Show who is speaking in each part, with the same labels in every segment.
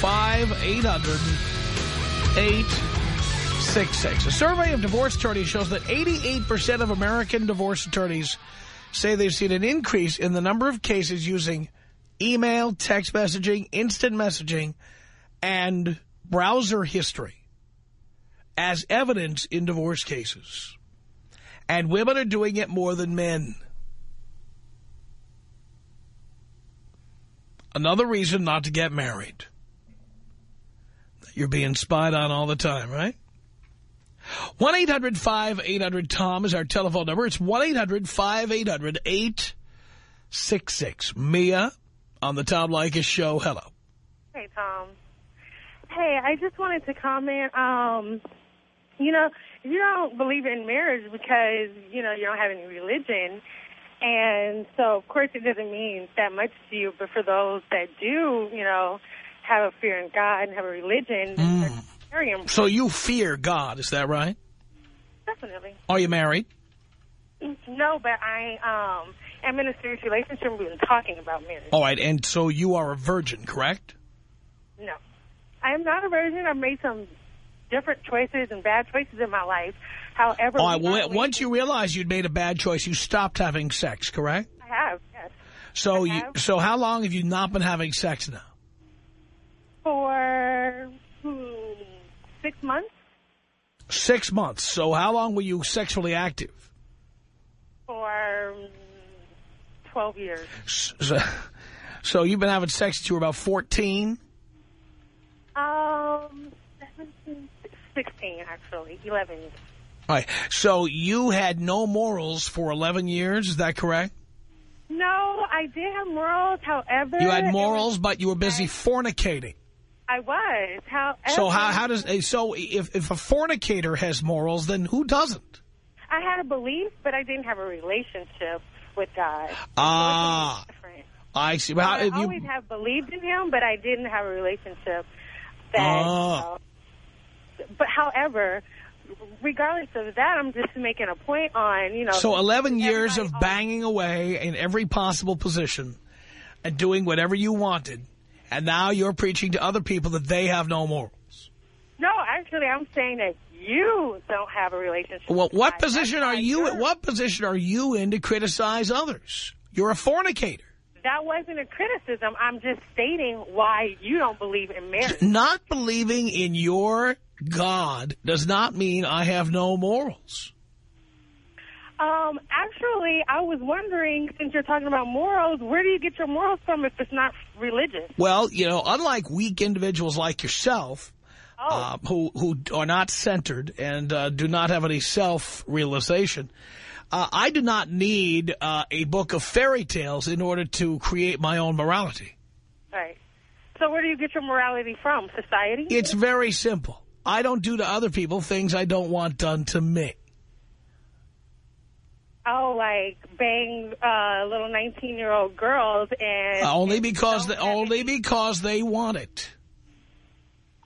Speaker 1: 1-800-5800-866. A survey of divorce attorneys shows that 88% of American divorce attorneys say they've seen an increase in the number of cases using email, text messaging, instant messaging, and browser history as evidence in divorce cases. And women are doing it more than men. Another reason not to get married. You're being spied on all the time, right? 1-800-5800-TOM is our telephone number. It's 1-800-5800-866. Mia on the Tom Leykis show. Hello.
Speaker 2: Hey, Tom. Hey, I just wanted to comment. Um, you know, you don't believe in marriage because, you know, you don't have any religion. And so, of course, it doesn't mean that much to you. But for those that do, you know, have a fear in God and have a religion, mm.
Speaker 1: So you fear God, is that right?
Speaker 2: Definitely.
Speaker 1: Are you married?
Speaker 2: No, but I um, am in a serious relationship. We've been talking about marriage.
Speaker 1: All right, and so you are a virgin, correct?
Speaker 2: No. I am not a virgin. I've made some different choices and bad choices in my life. However,
Speaker 1: All right, well, once you realized you'd made a bad choice, you stopped having sex, correct?
Speaker 2: I have, yes.
Speaker 1: So, you, so how long have you not been having sex now?
Speaker 2: For hmm, six months.
Speaker 1: Six months. So how long were you sexually active?
Speaker 2: For 12 years.
Speaker 1: So, so you've been having sex since you were about 14?
Speaker 2: Um, 17, 16, actually. 11 years.
Speaker 1: All right. So you had no morals for 11 years, is that correct?
Speaker 2: No, I did have morals, however...
Speaker 1: You had morals, but you were busy fornicating.
Speaker 2: I was. However,
Speaker 1: so how how does so if if a fornicator has morals, then who doesn't?
Speaker 2: I had a belief, but I didn't have a relationship with God.
Speaker 1: Ah, I see. Well,
Speaker 2: I
Speaker 1: you,
Speaker 2: always have believed in Him, but I didn't have a relationship. That,
Speaker 1: ah.
Speaker 2: you know, but however, regardless of that, I'm just making a point on you know.
Speaker 1: So 11 years of banging away in every possible position and doing whatever you wanted. And now you're preaching to other people that they have no morals.
Speaker 2: No, actually, I'm saying that you don't have a relationship.
Speaker 1: Well, what position are you? In, what position are you in to criticize others? You're a fornicator.
Speaker 2: That wasn't a criticism. I'm just stating why you don't believe in marriage.
Speaker 1: Not believing in your God does not mean I have no morals.
Speaker 2: Um, actually, I was wondering, since you're talking about morals, where do you get your morals from if it's not religious?
Speaker 1: Well, you know, unlike weak individuals like yourself,
Speaker 2: oh.
Speaker 1: uh, who, who are not centered and uh, do not have any self-realization, uh, I do not need uh, a book of fairy tales in order to create my own morality.
Speaker 2: Right. So where do you get your morality from? Society?
Speaker 1: It's very simple. I don't do to other people things I don't want done to me.
Speaker 2: Oh, like bang uh, little 19-year-old girls and
Speaker 1: only because they, only because they want it.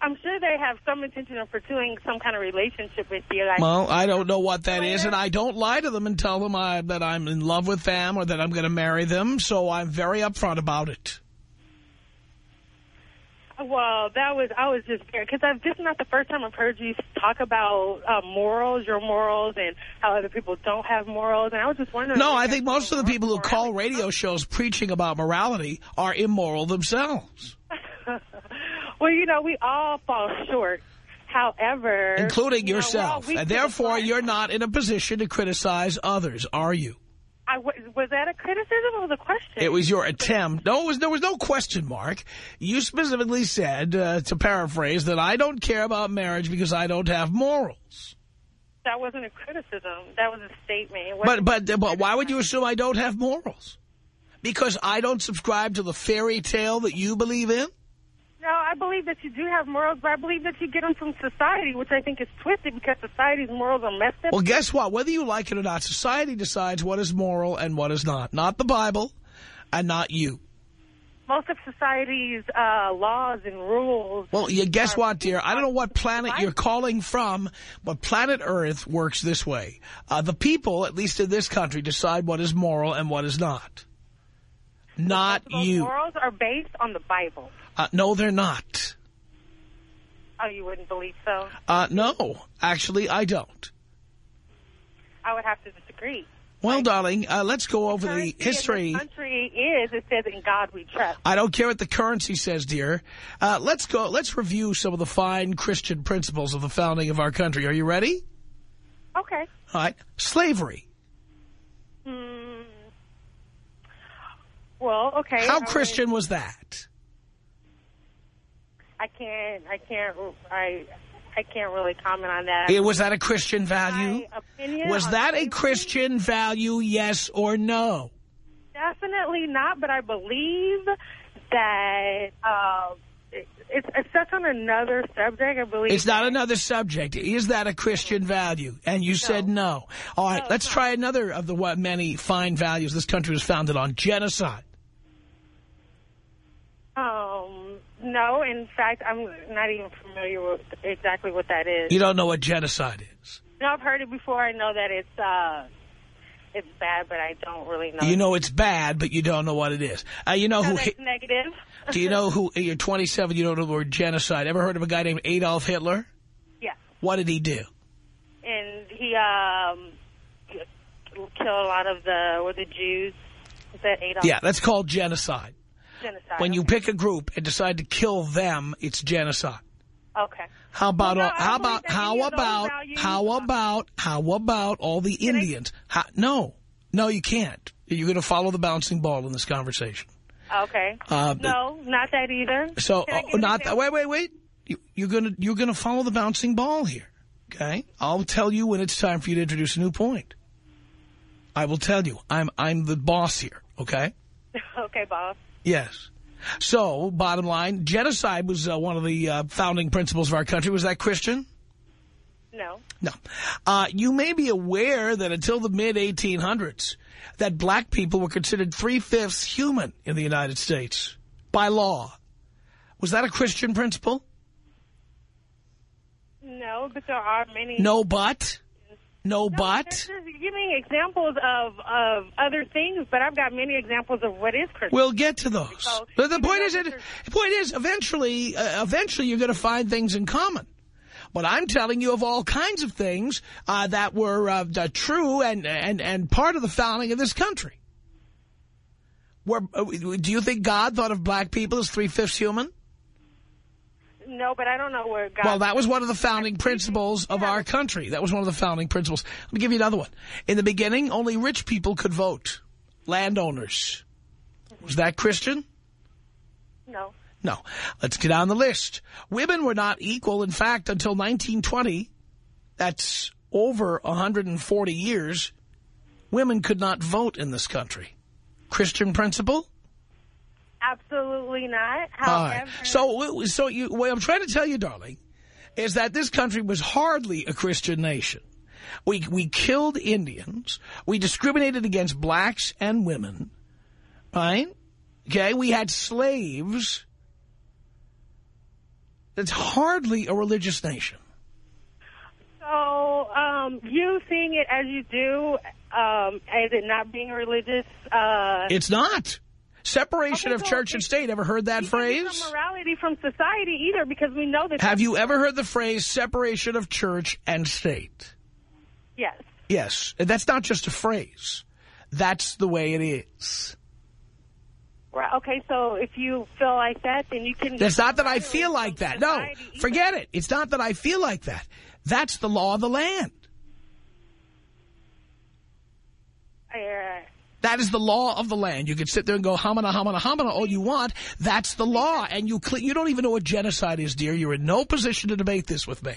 Speaker 2: I'm sure they have some intention of pursuing some kind of relationship with you. Like,
Speaker 1: well, I don't know what that is, and I don't lie to them and tell them I, that I'm in love with them or that I'm going to marry them, so I'm very upfront about it.
Speaker 2: Well, that was, I was just scared because this is not the first time I've heard you talk about uh, morals, your morals, and how other people don't have morals. And I was just wondering.
Speaker 1: No, I think most of the people who call radio shows preaching about morality are immoral themselves.
Speaker 2: well, you know, we all fall short. However,
Speaker 1: including
Speaker 2: you know,
Speaker 1: yourself,
Speaker 2: well, we
Speaker 1: and therefore you're not in a position to criticize others, are you?
Speaker 2: I w was that a criticism or was a question?
Speaker 1: It was your attempt. No, it was, there was no question mark. You specifically said, uh, to paraphrase, that I don't care about marriage because I don't have morals.
Speaker 2: That wasn't a criticism. That was a statement.
Speaker 1: But, but, but why would you assume I don't have morals? Because I don't subscribe to the fairy tale that you believe in?
Speaker 2: No, I believe that you do have morals, but I believe that you get them from society, which I think is twisted because society's morals are messed up.
Speaker 1: Well, guess what? Whether you like it or not, society decides what is moral and what is not. Not the Bible and not you.
Speaker 2: Most of society's uh, laws and rules.
Speaker 1: Well, you guess what, dear? I don't know what planet you're calling from, but planet Earth works this way. Uh, the people, at least in this country, decide what is moral and what is not. Not you.
Speaker 2: morals are based on the Bible.
Speaker 1: Uh, no, they're not.
Speaker 2: Oh, you wouldn't believe so?
Speaker 1: Uh, no, actually, I don't.
Speaker 2: I would have to disagree.
Speaker 1: Well, darling, uh, let's go over the
Speaker 2: in
Speaker 1: history.
Speaker 2: this country is, it says, in God we trust.
Speaker 1: I don't care what the currency says, dear. Uh, let's go. Let's review some of the fine Christian principles of the founding of our country. Are you ready?
Speaker 2: Okay.
Speaker 1: All right. Slavery.
Speaker 2: Hmm. Well, okay.
Speaker 1: How
Speaker 2: I
Speaker 1: Christian was that?
Speaker 2: I can't, I can't, I, I can't really comment on that.
Speaker 1: Eh, Was that a Christian value? Was that a? Christian value, yes or no?
Speaker 2: Definitely not, but I believe that uh, it, it's, it's such on another subject. I believe
Speaker 1: It's not another subject. Is that a Christian value? And you said no. All right,
Speaker 2: No,
Speaker 1: let's try another of the what many fine values this country was founded on, genocide.
Speaker 2: Um, no, in fact, I'm not even familiar with exactly what that is.
Speaker 1: You don't know what genocide is.
Speaker 2: No, I've heard it before. I know that it's uh, it's bad, but I don't really know.
Speaker 1: You know it's bad, but you don't know what it is. Uh, you know
Speaker 2: No,
Speaker 1: who...
Speaker 2: negative.
Speaker 1: Do you know who... You're 27, you don't know the word genocide. Ever heard of a guy named Adolf Hitler?
Speaker 2: yeah,
Speaker 1: What did he do?
Speaker 2: and he um killed a lot of the were the Jews. Is that Adolf?
Speaker 1: Yeah, that's called genocide.
Speaker 2: Genocide.
Speaker 1: When you pick a group and decide to kill them, it's genocide.
Speaker 2: okay.
Speaker 1: How about
Speaker 2: Well,
Speaker 1: all,
Speaker 2: no, I
Speaker 1: how about how
Speaker 2: any of those
Speaker 1: about how about how about all the
Speaker 2: I-
Speaker 1: Indians? How, no, no, you can't. You're going to follow the bouncing ball in this conversation.
Speaker 2: Okay.
Speaker 1: Uh,
Speaker 2: no, not that either.
Speaker 1: So
Speaker 2: Can
Speaker 1: oh, not that. Wait, wait, wait. You, you're gonna you're gonna follow the bouncing ball here. Okay, I'll tell you when it's time for you to introduce a new point. I will tell you. I'm I'm the boss here. Okay.
Speaker 2: okay, boss.
Speaker 1: Yes. So, bottom line, genocide was uh, one of the uh, founding principles of our country. Was that Christian?
Speaker 2: No.
Speaker 1: No. Uh, you may be aware that until the mid-1800s, that black people were considered three-fifths human in the United States by law. Was that a Christian principle?
Speaker 2: No, but there are many.
Speaker 1: No but? No,
Speaker 2: No,
Speaker 1: but?
Speaker 2: just giving examples of of other things, but I've got many examples of what is Christian.
Speaker 1: We'll get to those.
Speaker 2: So,
Speaker 1: The, the point is, the point is, eventually, uh, eventually, you're going to find things in common. But I'm telling you of all kinds of things uh, that were uh, true and, and, and part of the founding of this country. Were, uh, do you think God thought of black people as three-fifths human?
Speaker 2: No, but I don't know where God.
Speaker 1: Well, that was one of the founding principles of our country. That was one of the founding principles. Let me give you another one. In the beginning, only rich people could vote. Landowners. Was that Christian?
Speaker 2: No.
Speaker 1: No. Let's get on the list. Women were not equal. In fact, until 1920, that's over 140 years, women could not vote in this country. Christian principle?
Speaker 2: Absolutely not.
Speaker 1: Right.
Speaker 2: However,
Speaker 1: So, so you, what I'm trying to tell you, darling, is that this country was hardly a Christian nation. We, we killed Indians. We discriminated against blacks and women. Right? Okay? We had slaves. It's hardly a religious nation.
Speaker 2: so um, you seeing it as you do, um, as it not being religious. Uh,
Speaker 1: It's not. Separation
Speaker 2: Okay,
Speaker 1: of church and state. Ever heard that
Speaker 2: we can't get
Speaker 1: phrase?
Speaker 2: morality from society either, because we know that.
Speaker 1: Have you ever heard the phrase separation of church and state?
Speaker 2: Yes.
Speaker 1: Yes. That's not just a phrase. That's the way it is.
Speaker 2: Right. Okay, so if you feel like that, then you can...
Speaker 1: It's not that I feel like that. No, forget it. It's not that I feel like that. That's the law of the land.
Speaker 2: Uh,
Speaker 1: That is the law of the land. You can sit there and go hamana, hamana, hamana all you want. That's the law. And you you don't even know what genocide is, dear. You're in no position to debate this with me.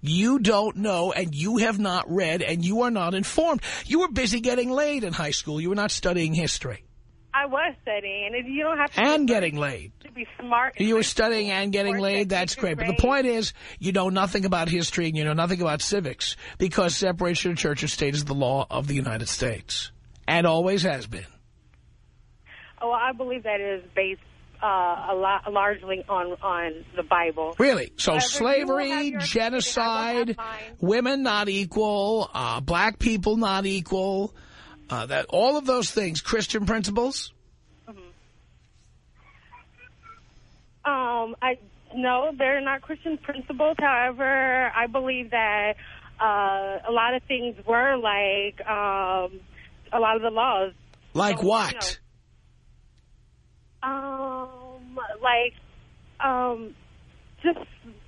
Speaker 1: You don't know, and you have not read, and you are not informed. You were busy getting laid in high school. You were not studying history.
Speaker 2: I was studying, and you don't have to...
Speaker 1: And getting laid.
Speaker 2: To be smart.
Speaker 1: You were studying and getting laid, that's great. But the point is, you know nothing about history and you know nothing about civics because separation of church and state is the law of the United States. And always has been.
Speaker 2: Oh, I believe that is based uh, a lot, largely on on the Bible.
Speaker 1: Really? So
Speaker 2: However, you will have
Speaker 1: slavery,
Speaker 2: your opinion. I will
Speaker 1: genocide, women not equal, uh, black people not equal, uh, that all of those things, Christian principles.
Speaker 2: Um, I no, they're not Christian principles. However, I believe that uh, a lot of things were like um, a lot of the laws.
Speaker 1: Like
Speaker 2: So, you
Speaker 1: what?
Speaker 2: Um, like um, just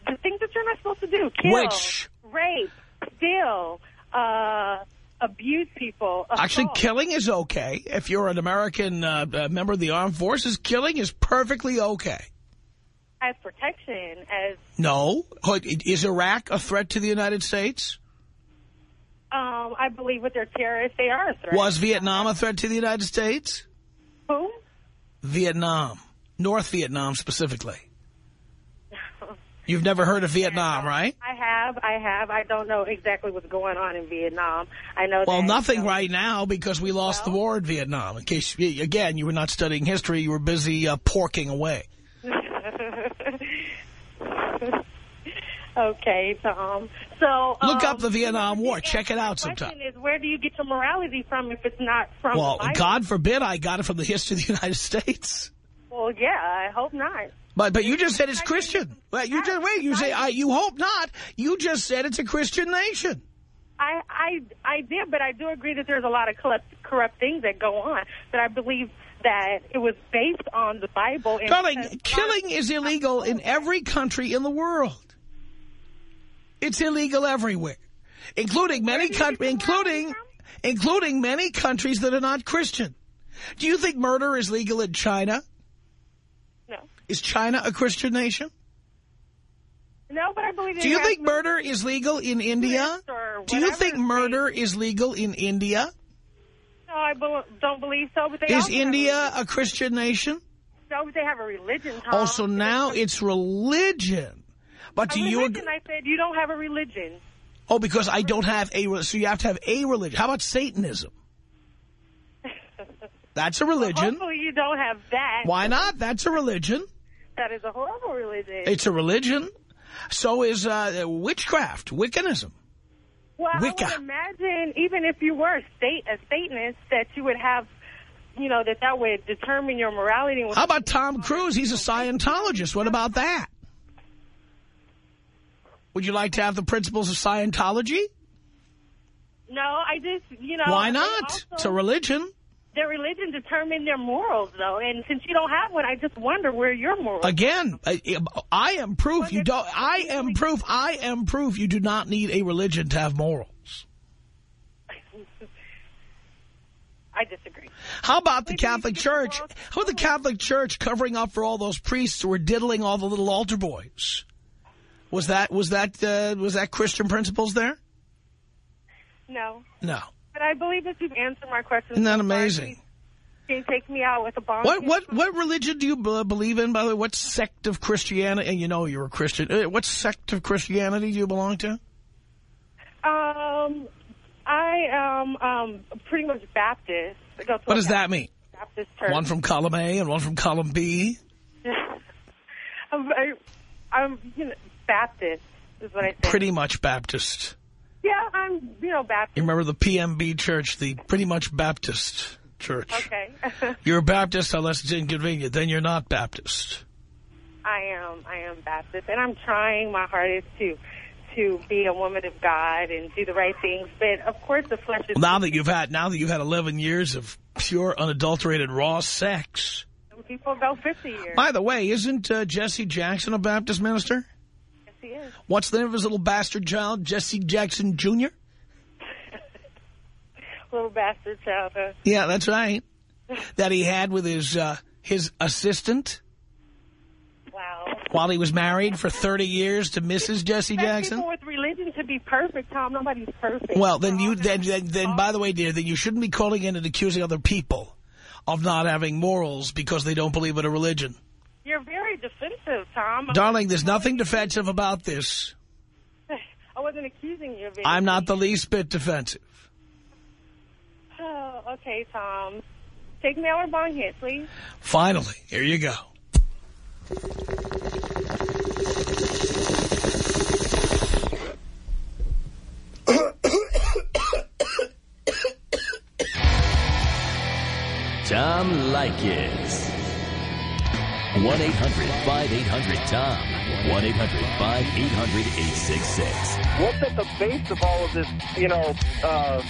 Speaker 2: the things that you're not supposed to do: kill,
Speaker 1: Which?
Speaker 2: rape, steal, uh, abuse people.
Speaker 1: Actually, killing is okay. If you're an American uh, uh, member of the armed forces, killing is perfectly okay.
Speaker 2: as protection, as
Speaker 1: No. Is Iraq a threat to the United States?
Speaker 2: Um, I believe with their terrorists, they are a threat.
Speaker 1: Was Vietnam a threat to the United States?
Speaker 2: Who?
Speaker 1: Vietnam. North Vietnam specifically. You've never heard of Vietnam, right?
Speaker 2: I have, I have. I don't know exactly what's going on in Vietnam. I know.
Speaker 1: Well,
Speaker 2: that,
Speaker 1: nothing
Speaker 2: you know,
Speaker 1: right now because we lost the war in Vietnam. In case, again, you were not studying history, you were busy uh, porking away.
Speaker 2: Okay, Tom. So
Speaker 1: Look
Speaker 2: um,
Speaker 1: up the Vietnam War. Check it out sometime.
Speaker 2: question Is where do you get your morality from if it's not from?
Speaker 1: Well,
Speaker 2: the
Speaker 1: God forbid I got it from the history of the United States.
Speaker 2: Well, yeah, I hope not.
Speaker 1: But but you just said it's Christian. Well, you just wait. You say I. You hope not. You just said it's a Christian nation.
Speaker 2: I, I, I did, but I do agree that there's a lot of corrupt, corrupt things that go on. But I believe that it was based on the Bible. And
Speaker 1: Darling, killing is illegal in every country in the world. It's illegal everywhere, including many countries, including including many countries that are not Christian. Do you think murder is legal in China?
Speaker 2: No,
Speaker 1: Is China a Christian nation?
Speaker 2: no, but I believe.
Speaker 1: Do you think murder is legal in India? Do you think murder is legal in India?
Speaker 2: No, I don't believe so. But they
Speaker 1: Is India
Speaker 2: a,
Speaker 1: a Christian nation?
Speaker 2: no, but they have a religion. Tom.
Speaker 1: Also, now it's religion. But do you
Speaker 2: religion. I said you don't have a religion.
Speaker 1: Oh, because I don't have a, so you have to have a religion. How about Satanism? That's a religion.
Speaker 2: Hopefully you don't have that.
Speaker 1: Why not? That's a religion.
Speaker 2: That is a horrible religion.
Speaker 1: It's a religion. So is uh, witchcraft, Wiccanism.
Speaker 2: well,
Speaker 1: Wicca.
Speaker 2: I would imagine even if you were a state a Satanist that you would have, you know, that that would determine your morality.
Speaker 1: How about Tom Cruise? He's a Scientologist. What about that? Would you like to have the principles of Scientology?
Speaker 2: No, I just, you know.
Speaker 1: Why not?
Speaker 2: also-
Speaker 1: It's a religion.
Speaker 2: Their religion determines their morals, though. And since you don't have one, I just wonder where your morals.
Speaker 1: Again, I, I am proof you don't. I am proof. I am proof you do not need a religion to have morals.
Speaker 2: I disagree.
Speaker 1: How about the Catholic Church? How about the Catholic Church covering up for all those priests who were diddling all the little altar boys? Was that was that uh, was that Christian principles there?
Speaker 2: No,
Speaker 1: No.
Speaker 2: but I believe that you've answered my question.
Speaker 1: Isn't that amazing?
Speaker 2: Can you take me out with a bomb?
Speaker 1: What what what religion do you b- believe in? By the way, what sect of Christianity? And you know you're a Christian. Uh, What sect of Christianity do you belong to?
Speaker 2: Um, I am um pretty much Baptist. I
Speaker 1: What does that mean?
Speaker 2: Baptist church.
Speaker 1: One from column A and one from column B.
Speaker 2: I'm, I, I'm you know Baptist is what I think.
Speaker 1: Pretty much Baptist.
Speaker 2: Yeah, I'm you know Baptist.
Speaker 1: You remember the PMB church, the pretty much Baptist church.
Speaker 2: Okay.
Speaker 1: You're a Baptist unless it's inconvenient. Then you're not Baptist.
Speaker 2: I am. I am Baptist, and I'm trying my hardest to to be a woman of God and do the right things. But of course, the flesh is.
Speaker 1: Now that you've had now that you've had 11 years of pure, unadulterated, raw sex,
Speaker 2: people go 50 years.
Speaker 1: By the way, isn't uh, Jesse Jackson a Baptist minister?
Speaker 2: Is.
Speaker 1: What's the name of his little bastard child? Jesse Jackson Jr.?
Speaker 2: Little bastard child. Huh?
Speaker 1: Yeah, that's right. that he had with his uh, his assistant
Speaker 2: Wow.
Speaker 1: while he was married for 30 years to Mrs. Jesse Jackson.
Speaker 2: people with religion to be perfect, Tom. Nobody's perfect.
Speaker 1: Well, then you then, then then by the way, dear, then you shouldn't be calling in and accusing other people of not having morals because they don't believe in a religion.
Speaker 2: You're very defensive, Tom.
Speaker 1: Darling, there's nothing defensive about this.
Speaker 2: I wasn't accusing you of anything.
Speaker 1: I'm not the least bit defensive.
Speaker 2: Oh, okay, Tom. Take me out our bong hit, please.
Speaker 1: Finally, here you go.
Speaker 3: Tom Leykis. 1-800-5800-TOM. 1-800-5800-866.
Speaker 4: what's at the base of all of this, you know, uh,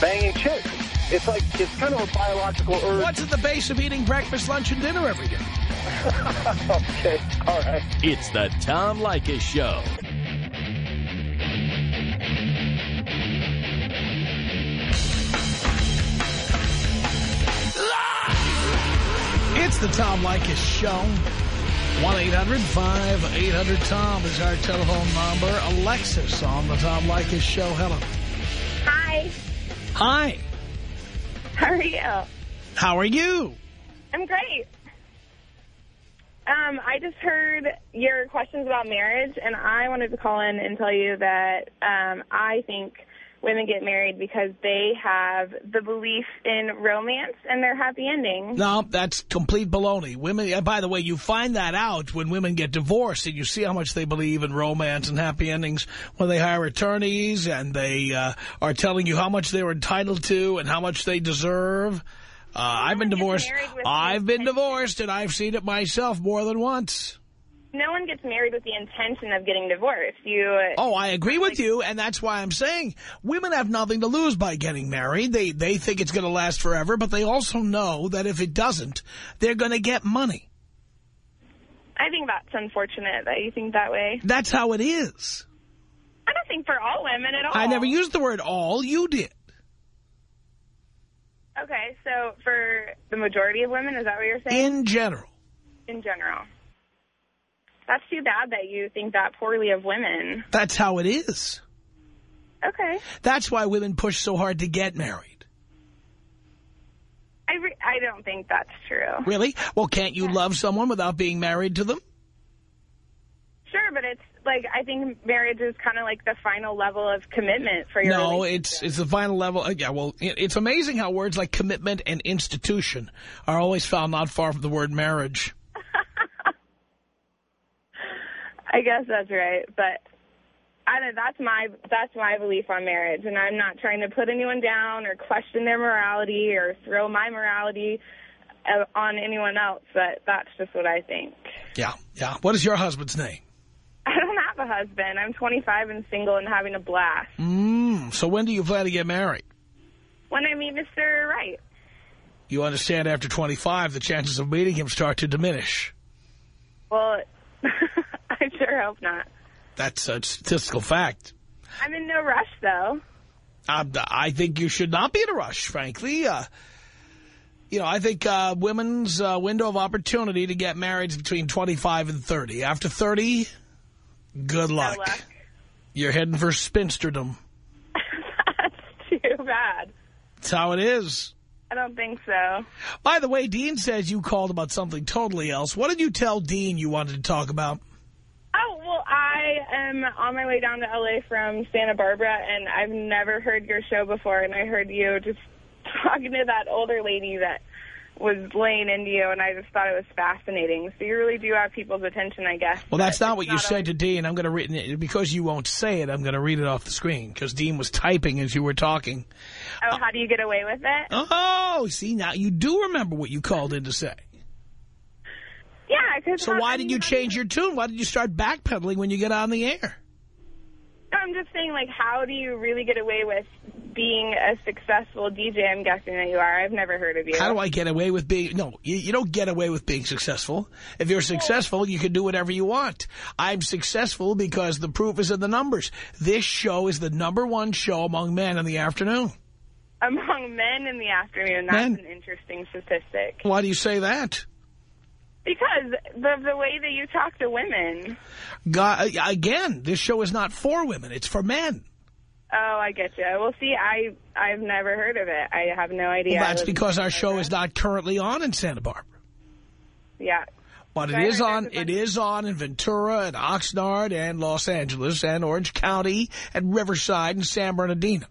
Speaker 4: banging chicks? It's like, it's kind of a biological urge.
Speaker 1: What's at the base of eating breakfast, lunch, and dinner every day?
Speaker 4: okay, all right.
Speaker 3: It's the Tom Leykis Show.
Speaker 1: It's the Tom Leykis Show. 1-800-5800-TOM is our telephone number. Alexis on the Tom Leykis Show. Hello.
Speaker 5: Hi.
Speaker 1: Hi.
Speaker 5: How are you?
Speaker 1: How are you?
Speaker 5: I'm great. Um, I just heard your questions about marriage, and I wanted to call in and tell you that um, I think women get married because they have the belief in romance and their happy ending.
Speaker 1: No, that's complete baloney. Women, by the way, you find that out when women get divorced and you see how much they believe in romance and happy endings when they hire attorneys and they uh, are telling you how much they're entitled to and how much they deserve. Uh, I've been divorced. I've been divorced and I've seen it myself more than once.
Speaker 5: No one gets married with the intention of getting divorced. You.
Speaker 1: Oh, I agree with you, and that's why I'm saying women have nothing to lose by getting married. They they think it's going to last forever, but they also know that if it doesn't, they're going to get money.
Speaker 5: I think that's unfortunate that you think that way.
Speaker 1: That's how it is.
Speaker 5: I don't think for all women at all.
Speaker 1: I never used the word all. You did.
Speaker 5: Okay, so for the majority of women, is that what you're saying?
Speaker 1: In general.
Speaker 5: in general. That's too bad that you think that poorly of women.
Speaker 1: That's how it is.
Speaker 5: Okay.
Speaker 1: That's why women push so hard to get married.
Speaker 5: I, I don't think that's true.
Speaker 1: Really? Well, can't you love someone without being married to them?
Speaker 5: Sure, but it's like I think marriage is kind of like the final level of commitment for your
Speaker 1: No, it's it's the final level. uh, Yeah, well, it's amazing how words like commitment and institution are always found not far from the word marriage.
Speaker 5: I guess that's right, but I don't, that's my that's my belief on marriage, and I'm not trying to put anyone down or question their morality or throw my morality uh, on anyone else, but that's just what I think.
Speaker 1: Yeah, yeah. What is your husband's name?
Speaker 5: I don't have a husband. I'm 25 and single and having a blast.
Speaker 1: Mm, so when do you plan to get married?
Speaker 5: When I meet Mr. Right.
Speaker 1: You understand after 25, the chances of meeting him start to diminish.
Speaker 5: Well, I sure hope not.
Speaker 1: That's a statistical fact.
Speaker 5: I'm in no rush, though.
Speaker 1: Um, I think you should not be in a rush, frankly. Uh, you know, I think uh, women's uh, window of opportunity to get married is between 25 and 30. After 30, good luck.
Speaker 5: No luck.
Speaker 1: You're heading for spinsterdom.
Speaker 5: That's too bad.
Speaker 1: That's how it is.
Speaker 5: I don't think so.
Speaker 1: By the way, Dean says you called about something totally else. What did you tell Dean you wanted to talk about?
Speaker 5: Oh, well, I am on my way down to L.A. from Santa Barbara, and I've never heard your show before, and I heard you just talking to that older lady that was laying into you, and I just thought it was fascinating. So you really do have people's attention, I guess.
Speaker 1: Well, that's not what you said to Dean. I'm going to read it because you won't say it. I'm going to read it off the screen because Dean was typing as you were talking.
Speaker 5: Oh, how do you get away with it?
Speaker 1: Oh, see, now you do remember what you called in to say.
Speaker 5: Yeah, because
Speaker 1: So why did you change your tune? Why did you start backpedaling when you get on the air?
Speaker 5: I'm just saying, like, how do you really get away with being a successful DJ? I'm guessing that you are. I've never heard of you.
Speaker 1: How do I get away with being... No, you, you don't get away with being successful. If you're successful, you can do whatever you want. I'm successful because the proof is in the numbers. This show is the number one show among men in the afternoon.
Speaker 5: Among men in the afternoon, that's
Speaker 1: Men.
Speaker 5: an interesting statistic.
Speaker 1: Why do you say that?
Speaker 5: Because the the way that you talk to women.
Speaker 1: God, uh, again, this show is not for women. It's for men.
Speaker 5: Oh, I get you. Well, see, I I've never heard of it. I have no idea.
Speaker 1: Well, that's because our show
Speaker 5: Barbara.
Speaker 1: is not currently on in Santa Barbara.
Speaker 5: Yeah.
Speaker 1: But it
Speaker 5: I
Speaker 1: is on. It is on in Ventura and Oxnard and Los Angeles and Orange County and Riverside and San Bernardino.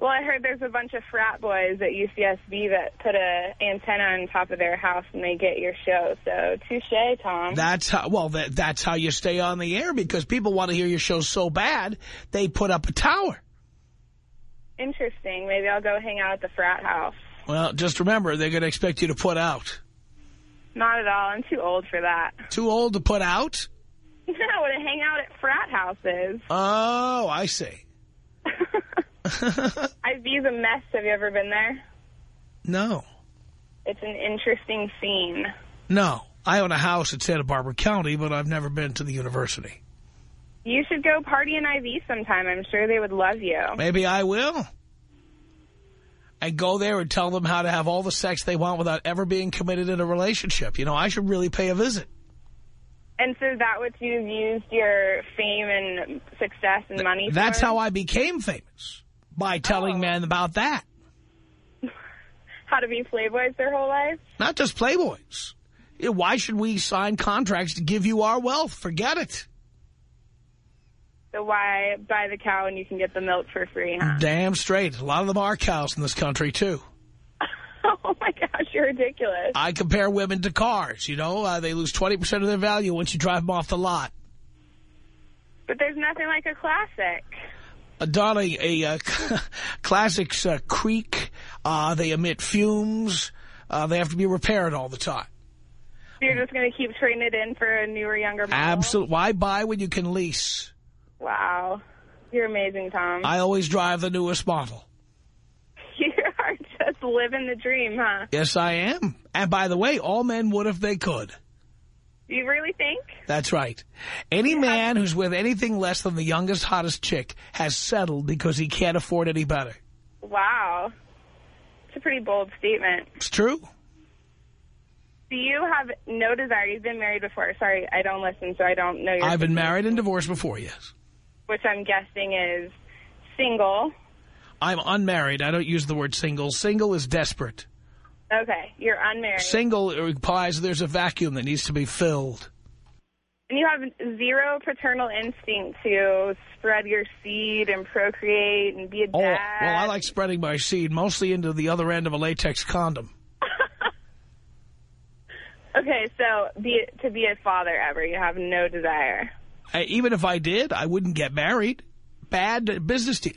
Speaker 5: Well, I heard there's a bunch of frat boys at UCSB that put a antenna on top of their house and they get your show. So, touche, Tom.
Speaker 1: That's how. Well, that, that's how you stay on the air because people want to hear your show so bad they put up a tower.
Speaker 5: Interesting. Maybe I'll go hang out at the frat house.
Speaker 1: Well, just remember they're going to expect you to put out.
Speaker 5: Not at all. I'm too old for that.
Speaker 1: Too old to put out?
Speaker 5: No, to hang out at frat houses.
Speaker 1: Oh, I see.
Speaker 5: IV's a mess. Have you ever been there?
Speaker 1: No,
Speaker 5: It's an interesting scene.
Speaker 1: no. I own a house in Santa Barbara County, but I've never been to the university.
Speaker 5: You should go party in IV sometime. I'm sure they would love you.
Speaker 1: Maybe I will. And go there and tell them how to have all the sex they want without ever being committed in a relationship. You know, I should really pay a visit.
Speaker 5: And so is that what you've used your fame and success and money for
Speaker 1: That's
Speaker 5: for?
Speaker 1: how I became famous, by telling
Speaker 5: Oh.
Speaker 1: men about that.
Speaker 5: How to be playboys their whole life?
Speaker 1: Not just Playboys. Why should we sign contracts to give you our wealth? Forget it.
Speaker 5: So why buy the cow and you can get the milk for free, huh?
Speaker 1: Damn straight. A lot of them are cows in this country, too.
Speaker 5: oh, my gosh, you're ridiculous.
Speaker 1: I compare women to cars. You know, uh, they lose 20% of their value once you drive them off the lot.
Speaker 5: But there's nothing like a classic.
Speaker 1: Uh, Donna, a, uh, classics uh, creak. Uh, they emit fumes. Uh, they have to be repaired all the time.
Speaker 5: You're just going to keep trading it in for a newer, younger model?
Speaker 1: Absolutely. Why buy when you can lease?
Speaker 5: Wow. You're amazing, Tom.
Speaker 1: I always drive the newest model.
Speaker 5: you are just living the dream, huh?
Speaker 1: Yes, I am. And by the way, all men would if they could.
Speaker 5: You really think?
Speaker 1: That's right. Any man who's with anything less than the youngest, hottest chick has settled because he can't afford any better.
Speaker 5: Wow. It's a pretty bold statement.
Speaker 1: It's true.
Speaker 5: Do you have no desire? You've been married before. Sorry, I don't listen, so I don't know your
Speaker 1: I've been married and divorced before, yes.
Speaker 5: Which I'm guessing is single.
Speaker 1: I'm unmarried. I don't use the word single. Single is desperate.
Speaker 5: Okay, you're unmarried.
Speaker 1: Single uh, implies there's a vacuum that needs to be filled.
Speaker 5: and you have zero paternal instinct to spread your seed and procreate and be a
Speaker 1: Oh,
Speaker 5: dad.
Speaker 1: well, I like spreading my seed mostly into the other end of a latex condom.
Speaker 5: Okay, so be to be a father ever, you have no desire.
Speaker 1: I, even if I did, I wouldn't get married. Bad business deal.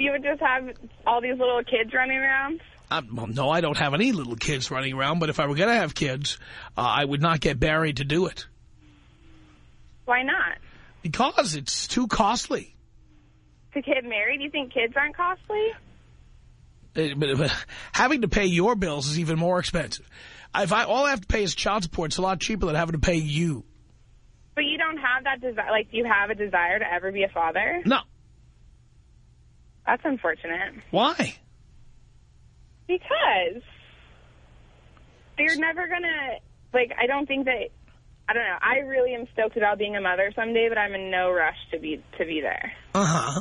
Speaker 5: You would just have all these little kids running around?
Speaker 1: Um, well, no, I don't have any little kids running around, but if I were going to have kids, uh, I would not get married to do it.
Speaker 5: Why not?
Speaker 1: Because it's too costly.
Speaker 5: To get married, you think kids aren't costly?
Speaker 1: Uh, but, but having to pay your bills is even more expensive. If I all I have to pay is child support, it's a lot cheaper than having to pay you.
Speaker 5: But you don't have that desire. Like, do you have a desire to ever be a father?
Speaker 1: No.
Speaker 5: That's unfortunate.
Speaker 1: Why?
Speaker 5: Because they're never gonna. Like, I don't think that. I don't know. I really am stoked about being a mother someday, but I'm in no rush to be to be there.
Speaker 1: Uh-huh.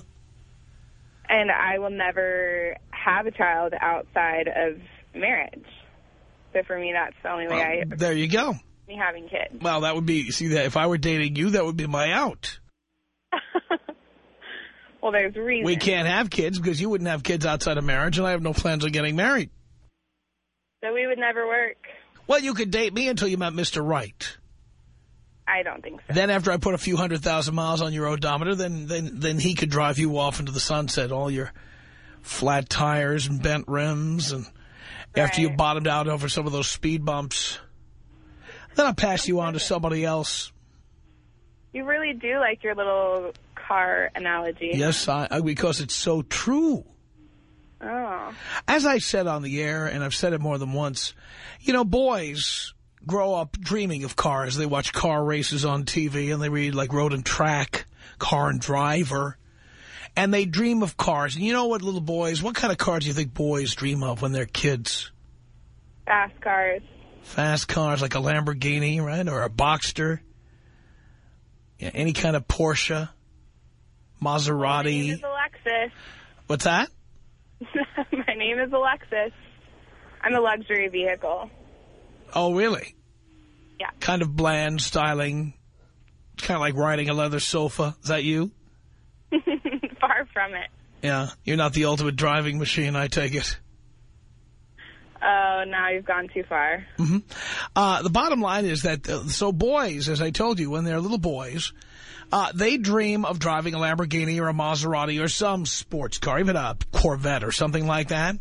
Speaker 5: And I will never have a child outside of marriage. So for me, that's the only way I
Speaker 1: there you go.
Speaker 5: me having kids.
Speaker 1: Well, that would be, see, that if I were dating you, that would be my out.
Speaker 5: Well, there's reasons.
Speaker 1: We can't have kids because you wouldn't have kids outside of marriage, and I have no plans on getting married.
Speaker 5: So we would never work.
Speaker 1: Well, you could date me until you met Mr. Right.
Speaker 5: I don't think so.
Speaker 1: Then after I put a few hundred thousand miles on your odometer, then then then he could drive you off into the sunset, all your flat tires and bent rims, and after you bottomed out over some of those speed bumps, then I'll pass you on to somebody else.
Speaker 5: You really do like your little car analogy.
Speaker 1: Yes, I, because it's so true.
Speaker 5: Oh.
Speaker 1: As I said on the air, and I've said it more than once, you know, boys grow up dreaming of cars. They watch car races on TV, and they read, like, Road and Track, Car and Driver, and they dream of cars. And you know what, little boys, what kind of cars do you think boys dream of when they're kids?
Speaker 5: Fast cars.
Speaker 1: Fast cars like a Lamborghini, right, or a Boxster. Yeah, any kind of Porsche,
Speaker 5: My name is Alexis.
Speaker 1: What's that?
Speaker 5: My name is Alexis. I'm a luxury vehicle.
Speaker 1: Oh, really?
Speaker 5: Yeah.
Speaker 1: Kind of bland styling. Kind of like riding a leather sofa. Is that you?
Speaker 5: Far from it.
Speaker 1: Yeah. You're not the ultimate driving machine, I take it.
Speaker 5: Oh, now you've gone too far.
Speaker 1: Uh, the bottom line is that, uh, so boys, as I told you, when they're little boys, uh, they dream of driving a Lamborghini or a Maserati or some sports car, even a Corvette or something like that.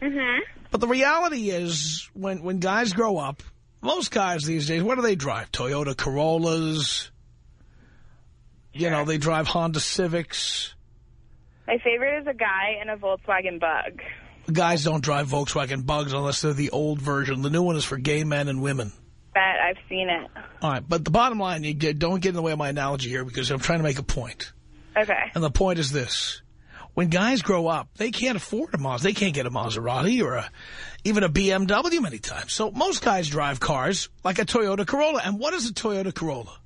Speaker 5: Mm-hmm.
Speaker 1: But the reality is, when, when guys grow up, most guys these days, what do they drive? Toyota Corollas. You know, they drive Honda Civics.
Speaker 5: My favorite is a guy in a Volkswagen Bug.
Speaker 1: Guys don't drive Volkswagen Bugs unless they're the old version. The new one is for gay men and women.
Speaker 5: Bet I've seen it.
Speaker 1: All right, but the bottom line, you get, don't get in the way of my analogy here because I'm trying to make a point.
Speaker 5: Okay.
Speaker 1: And the point is this. When guys grow up, they can't afford a Mas. They can't get a Maserati or a, even a BMW many times. So most guys drive cars like a Toyota Corolla. And what is a Toyota Corolla?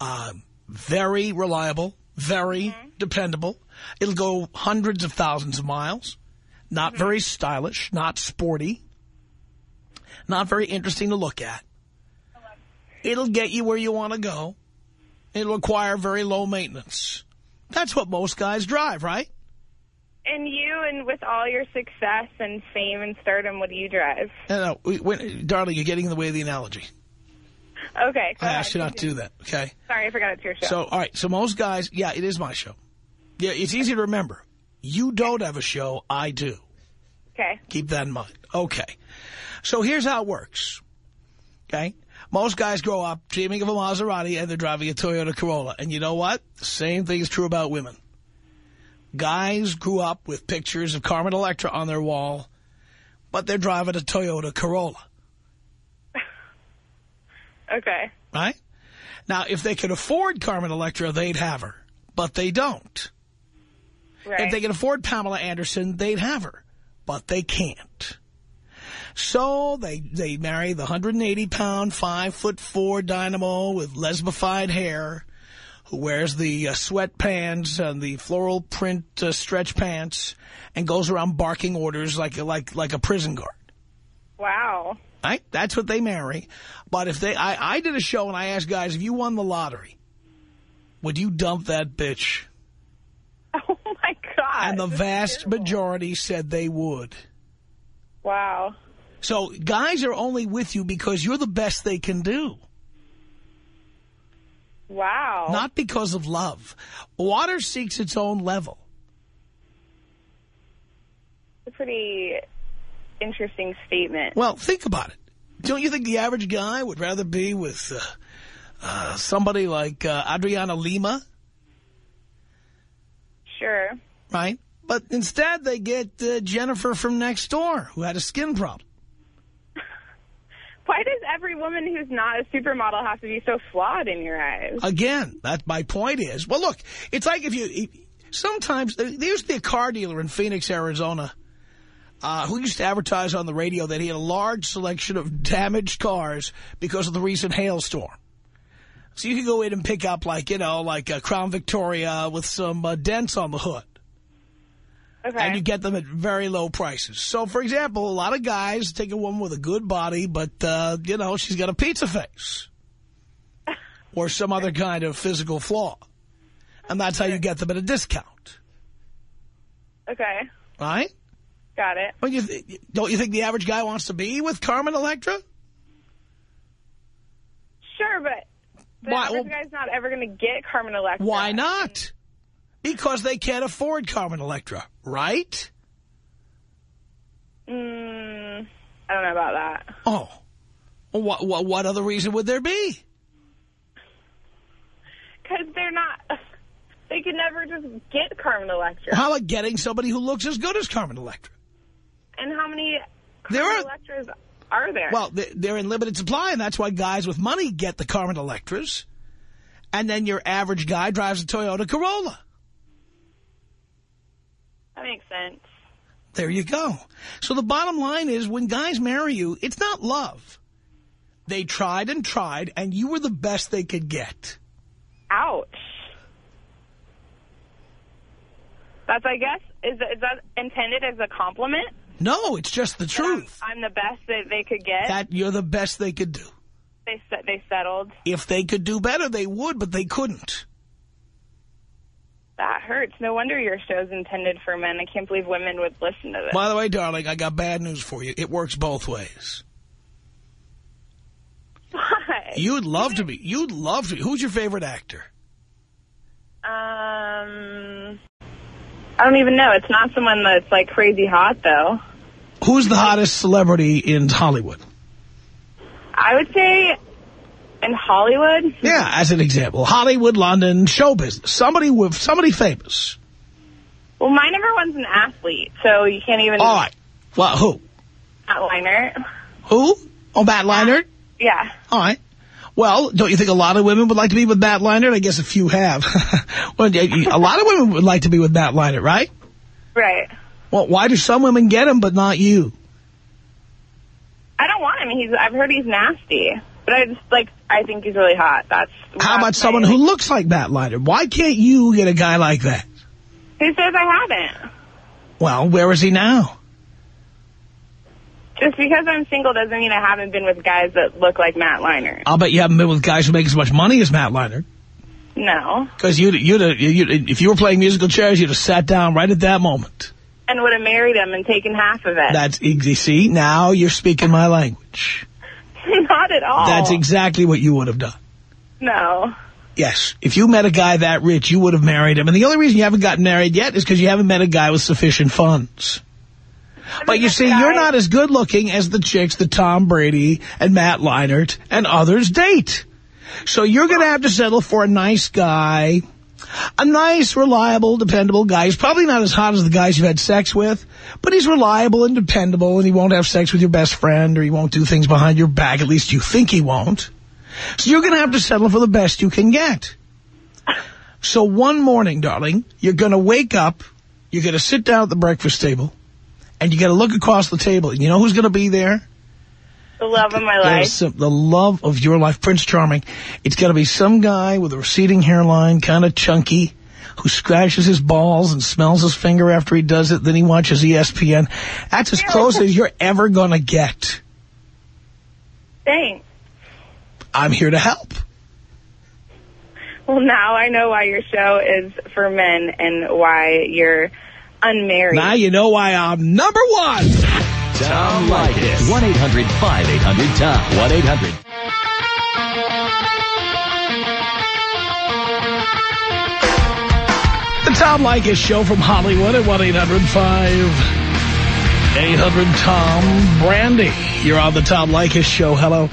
Speaker 1: Uh, very reliable, very dependable. It'll go hundreds of thousands of miles. Not very stylish, not sporty, not very interesting to look at. It'll get you where you want to go. It'll require very low maintenance. That's what most guys drive, right?
Speaker 5: And you, and with all your success and fame and stardom, what do you drive?
Speaker 1: No, no, darling, you're getting in the way of the analogy.
Speaker 5: Okay.
Speaker 1: I asked you not to do that, okay?
Speaker 5: Sorry, I forgot it's your show.
Speaker 1: So, all right, so most guys, yeah, it is my show. Yeah, it's easy to remember. You don't have a show, I do.
Speaker 5: okay.
Speaker 1: Keep that in mind. Okay. So here's how it works. Okay? Most guys grow up dreaming of a Maserati and they're driving a Toyota Corolla. And you know what? The same thing is true about women. Guys grew up with pictures of Carmen Electra on their wall, but they're driving a Toyota Corolla.
Speaker 5: Okay.
Speaker 1: Right? Now, if they could afford Carmen Electra, they'd have her. But they don't.
Speaker 5: Right.
Speaker 1: If they can afford Pamela Anderson, they'd have her. But they can't. So they they marry the 180-pound, 5'4" dynamo with lesbified hair who wears the uh, sweatpants and the floral print uh, stretch pants and goes around barking orders like, like, like a prison guard.
Speaker 5: Wow.
Speaker 1: Right? That's what they marry. But if they, I, I did a show and I asked guys, if you won the lottery, would you dump that bitch?
Speaker 5: Oh, my God.
Speaker 1: And the vast majority said they would.
Speaker 5: Wow.
Speaker 1: So guys are only with you because you're the best they can do,
Speaker 5: Wow.
Speaker 1: not because of love. Water seeks its own level.
Speaker 5: It's a pretty interesting statement.
Speaker 1: Well, think about it. Don't you think the average guy would rather be with uh, uh, somebody like uh, Adriana Lima,
Speaker 5: Sure.
Speaker 1: right? But instead they get uh, Jennifer from next door who had a skin problem.
Speaker 5: Why does every woman who's not a supermodel have to be so flawed in your eyes?
Speaker 1: Again, that my point is, well, look, it's like if you, sometimes, there used to be a car dealer in Phoenix, Arizona, uh, who used to advertise on the radio that he had a large selection of damaged cars because of the recent hailstorm. So you could go in and pick up like, you know, like a Crown Victoria with some uh, dents on the hood.
Speaker 5: Okay.
Speaker 1: And you get them at very low prices. So, for example, a lot of guys take a woman with a good body, but, uh, you know, she's got a pizza face. or some other kind of physical flaw. And that's how you get them at a discount.
Speaker 5: okay.
Speaker 1: Right?
Speaker 5: Got it.
Speaker 1: Well, you th don't you think the average guy wants to be with Carmen Electra?
Speaker 5: Sure, but the
Speaker 1: Why-
Speaker 5: average
Speaker 1: well-
Speaker 5: guy's not ever going to get Carmen Electra.
Speaker 1: Why not? Because they can't afford Carmen Electra, right?
Speaker 5: Mm, I don't know about that.
Speaker 1: Oh. Well, what, what, what other reason would there be? Because they're not...
Speaker 5: They could never just get Carmen Electra.
Speaker 1: How about getting somebody who looks as good as Carmen Electra?
Speaker 5: And how many
Speaker 1: There
Speaker 5: Carmen
Speaker 1: are-
Speaker 5: Electras are there?
Speaker 1: Well, they're in limited supply, and that's why guys with money get the Carmen Electras. And then your average guy drives a Toyota Corolla.
Speaker 5: That makes sense.
Speaker 1: There you go. So the bottom line is when guys marry you, it's not love. They tried and tried, and you were the best they could get.
Speaker 5: Ouch. That's, I guess, is, is that intended as a compliment?
Speaker 1: No, it's just the
Speaker 5: That I'm-
Speaker 1: truth.
Speaker 5: I'm, the best that they could get.
Speaker 1: That you're the best they could do.
Speaker 5: they they settled.
Speaker 1: If they could do better, they would, but they couldn't.
Speaker 5: That hurts. No wonder your show's intended for men. I can't believe women would listen to this.
Speaker 1: By the way, darling, I got bad news for you. It works both ways.
Speaker 5: Why?
Speaker 1: You'd love to be. You'd love to be. Who's your favorite actor?
Speaker 5: Um, I don't even know. It's not someone that's like crazy hot though.
Speaker 1: Who's the hottest celebrity in Hollywood?
Speaker 5: I would say in Hollywood.
Speaker 1: Yeah, as an example. Hollywood, London, show business. Somebody with somebody famous.
Speaker 5: Well, my number one's an athlete, so you can't even.
Speaker 1: All right. Well, who?
Speaker 5: Matt Leinart.
Speaker 1: Who? Oh, Matt Leinart?
Speaker 5: Yeah.
Speaker 1: All right. Well, don't you think a lot of women would like to be with Matt Leinart? I guess a few have. well, a lot of women would like to be with Matt Leinart, right?
Speaker 5: Right.
Speaker 1: Well, why do some women get him but not you?
Speaker 5: I don't want him. He's. I've heard he's nasty, but I just like. I think he's really hot. That's.
Speaker 1: How about someone who looks like Matt Leinart? Why can't you get a guy like that?
Speaker 5: Who says I haven't?
Speaker 1: Well, where is he now?
Speaker 5: Just because I'm single doesn't mean I haven't been with guys that look like Matt Leinart.
Speaker 1: I'll bet you haven't been with guys who make as much money as Matt Leinart.
Speaker 5: No.
Speaker 1: Because you'd, you'd, you'd, if you were playing musical chairs, you'd have sat down right at that moment.
Speaker 5: And would have married him and taken half of it.
Speaker 1: That's easy. See, now you're speaking my language.
Speaker 5: Not at all.
Speaker 1: That's exactly what you would have done.
Speaker 5: No.
Speaker 1: Yes. If you met a guy that rich, you would have married him. And the only reason you haven't gotten married yet is because you haven't met a guy with sufficient funds. But you see, you're not as good looking as the chicks that Tom Brady and Matt Leinart and others date. So you're going to have to settle for a nice guy, a nice, reliable, dependable guy. He's probably not as hot as the guys you've had sex with, but he's reliable and dependable, and he won't have sex with your best friend, or he won't do things behind your back. At least you think he won't. So you're going to have to settle for the best you can get. So one morning, darling, you're going to wake up, you're going to sit down at the breakfast table, and you got to look across the table. And you know who's going to be there?
Speaker 5: The love of my life.
Speaker 1: some- the love of your life, Prince Charming. It's got to be some guy with a receding hairline, kind of chunky, who scratches his balls and smells his finger after he does it. Then he watches ESPN. That's as close as you're ever going to get.
Speaker 5: Thanks.
Speaker 1: I'm here to help.
Speaker 5: Well, now I know why your show is for men and why you're unmarried.
Speaker 1: Now you know why I'm number one.
Speaker 3: Tom Leykis. 1-800-5800-TOM. 1-800.
Speaker 1: The Tom Leykis Show from Hollywood at 1-800-5800-TOM. Brandy, you're on the Tom Leykis Show. Hello.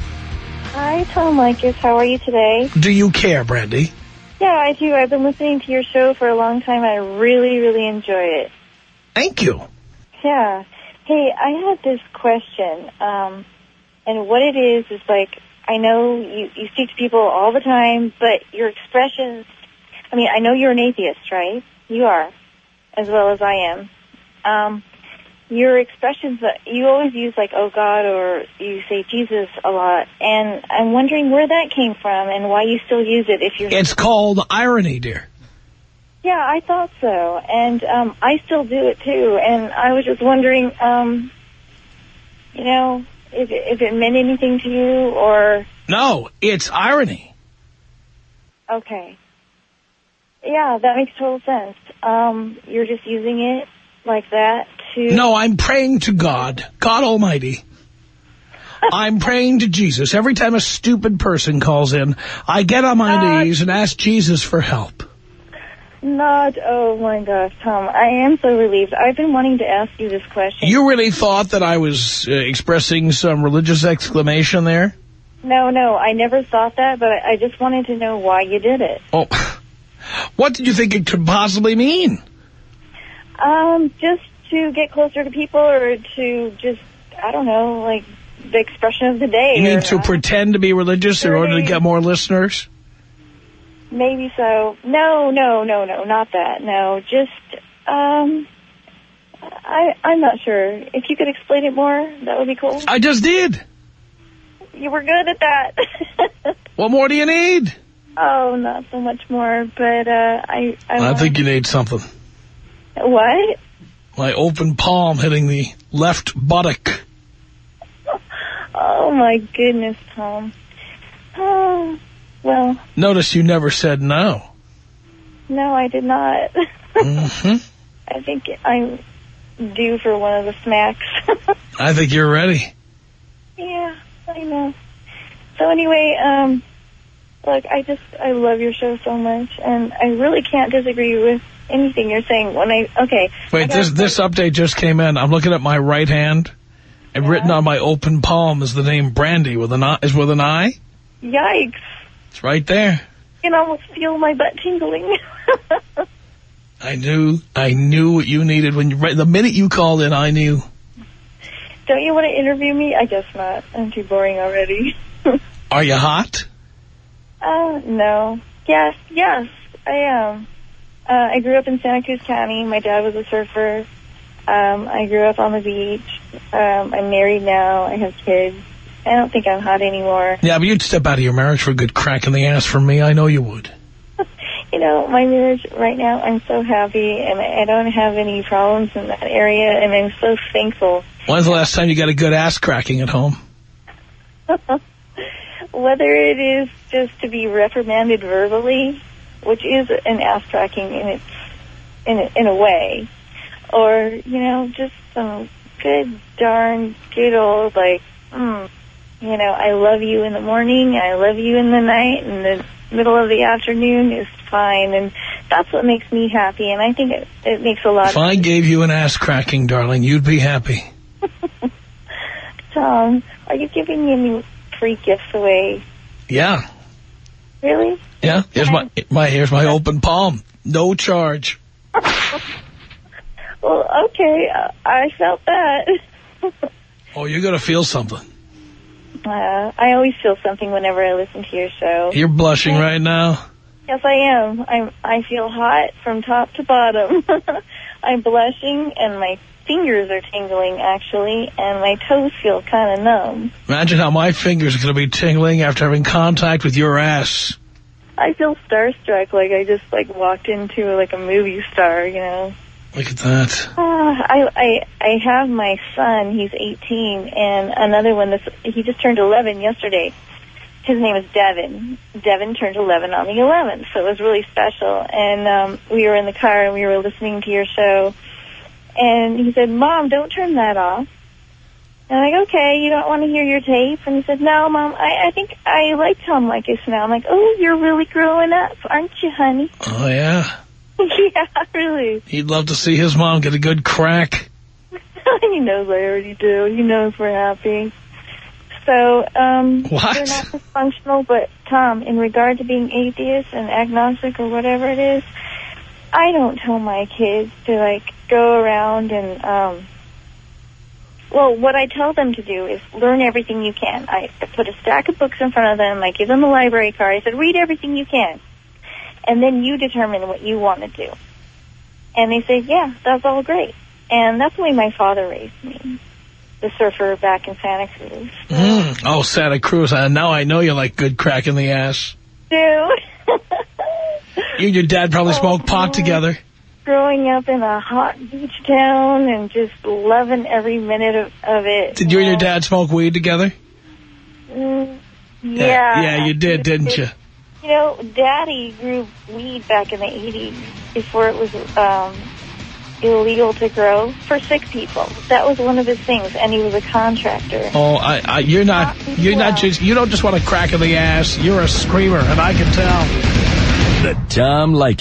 Speaker 6: Hi, Tom Leykis. How are you today?
Speaker 1: Do you care, Brandy?
Speaker 6: Yeah, I do. I've been listening to your show for a long time. I really, really enjoy it.
Speaker 1: Thank you.
Speaker 6: Yeah. Hey, I had this question. Um, and what it is is like, I know you, you speak to people all the time, but your expressions, I mean, I know you're an atheist, right? You are, as well as I am. Um, your expressions, that you always use like, oh God, or you say Jesus a lot. And I'm wondering where that came from and why you still use it if you're...
Speaker 1: It's called irony, dear.
Speaker 6: Yeah, I thought so, and um, I still do it too. And I was just wondering, um, you know, if it, if it meant anything to you, or
Speaker 1: No, it's irony.
Speaker 6: okay, yeah, that makes total sense. Um, you're just using it like that to
Speaker 1: No, I'm praying to God, God Almighty. I'm praying to Jesus. Every time a stupid person calls in, I get on my
Speaker 6: Uh,
Speaker 1: knees and ask Jesus for help.
Speaker 6: Not. Oh my gosh, Tom, I am so relieved. I've been wanting to ask you this question.
Speaker 1: You really thought that I was uh, expressing some religious exclamation there?
Speaker 6: no, no, I never thought that, but I, I just wanted to know why you did it.
Speaker 1: Oh, What did you think it could possibly mean?
Speaker 6: Um, just to get closer to people or to just, I don't know, like the expression of the day.
Speaker 1: You mean to
Speaker 6: uh,
Speaker 1: pretend to be religious in order to get more listeners?
Speaker 6: Maybe so. No, no, no, no, not that. No, just, um, I, I'm not sure. If you could explain it more, that would be cool.
Speaker 1: I just did.
Speaker 6: You were good at that.
Speaker 1: What more do you need?
Speaker 6: oh, not so much more, but, uh, I, I,
Speaker 1: I think you need something.
Speaker 6: What?
Speaker 1: My open palm hitting the left buttock.
Speaker 6: Oh, my goodness, Tom. Oh, well,
Speaker 1: Notice you never said no.
Speaker 6: no, I did not.
Speaker 1: hmm
Speaker 6: I think I'm due for one of the smacks.
Speaker 1: I think you're ready.
Speaker 6: yeah, I know. So anyway, um, look, I just, I love your show so much, and I really can't disagree with anything you're saying when I, okay.
Speaker 1: Wait,
Speaker 6: got-
Speaker 1: this this update just came in. I'm looking at my right hand, and written on my open palm is the name Brandy with an I, is with an I.
Speaker 6: Yikes.
Speaker 1: It's right there.
Speaker 6: You can almost feel my butt tingling.
Speaker 1: I knew I knew what you needed when you the minute you called in. I knew.
Speaker 6: Don't you want to interview me? I guess not. I'm too boring already.
Speaker 1: Are you hot?
Speaker 6: Uh, no. Yes, yes, I am. Uh, I grew up in Santa Cruz County. My dad was a surfer. Um, I grew up on the beach. Um, I'm married now. I have kids. I don't think I'm hot anymore.
Speaker 1: Yeah, but you'd step out of your marriage for a good crack in the ass for me. I know you would.
Speaker 6: You know, my marriage right now, I'm so happy, and I don't have any problems in that area, and I'm so thankful.
Speaker 1: When's the last time you got a good ass cracking at home?
Speaker 6: Whether it is just to be reprimanded verbally, which is an ass cracking in its in a, in a way, or you know, just some good darn good old like, mm, you know, I love you in the morning, I love you in the night, and the middle of the afternoon is fine, and that's what makes me happy, and I think it it makes a lot.
Speaker 1: If I gave you an ass cracking, darling, you'd be happy.
Speaker 6: Tom, are you giving me any free gifts away?
Speaker 1: Yeah,
Speaker 6: Really?
Speaker 1: yeah. Here's my my here's my open palm. No charge.
Speaker 6: Well, okay, I felt that.
Speaker 1: Oh, you're gonna feel something.
Speaker 6: Uh, I always feel something whenever I listen to your show.
Speaker 1: You're blushing right now.
Speaker 6: Yes, I am. I'm. I feel hot from top to bottom. I'm blushing, and my fingers are tingling actually, and my toes feel kind of numb.
Speaker 1: Imagine how my fingers are gonna be tingling after having contact with your ass.
Speaker 6: I feel starstruck, like I just like walked into like a movie star, you know.
Speaker 1: Look at that.
Speaker 6: Uh, I I I have my son. He's 18, and another one. This he just turned 11 yesterday. His name is Devin. Devin turned 11 on the 11th, so it was really special. And um, we were in the car and we were listening to your show, and he said, "Mom, don't turn that off." And I'm like, "Okay, you don't want to hear your tape?" And he said, "No, Mom, I, I think I like Tom Leykis now." I'm like, "Oh, you're really growing up, aren't you, honey?"
Speaker 1: Oh yeah.
Speaker 6: yeah, really.
Speaker 1: He'd love to see his mom get a good crack.
Speaker 6: he knows I already do. He knows we're happy. So, um,
Speaker 1: What?
Speaker 6: we're not dysfunctional, but Tom, in regard to being atheist and agnostic or whatever it is, I don't tell my kids to like go around and, um, well, what I tell them to do is learn everything you can. I put a stack of books in front of them. I give them a library card. I said, read everything you can. And then you determine what you want to do. And they say, yeah, that's all great. And that's the way my father raised me, the surfer back in Santa Cruz.
Speaker 1: Mm. Oh, Santa Cruz. Uh, now I know you like good crack in the ass.
Speaker 6: Dude.
Speaker 1: You and your dad probably
Speaker 6: Oh,
Speaker 1: smoked pot
Speaker 6: no.
Speaker 1: together.
Speaker 6: Growing up in a hot beach town and just loving every minute of, of it.
Speaker 1: Did you and your dad smoke weed together?
Speaker 6: Mm, yeah.
Speaker 1: Yeah, you did, didn't you?
Speaker 6: You know, Daddy grew weed back in the 80s before it was um, illegal to grow for sick people. That was one of his things, and he was a contractor.
Speaker 1: Oh, I, I, you're not, you're not just, you don't just want a crack in the ass. You're a screamer, and I can tell.
Speaker 3: The Tom Like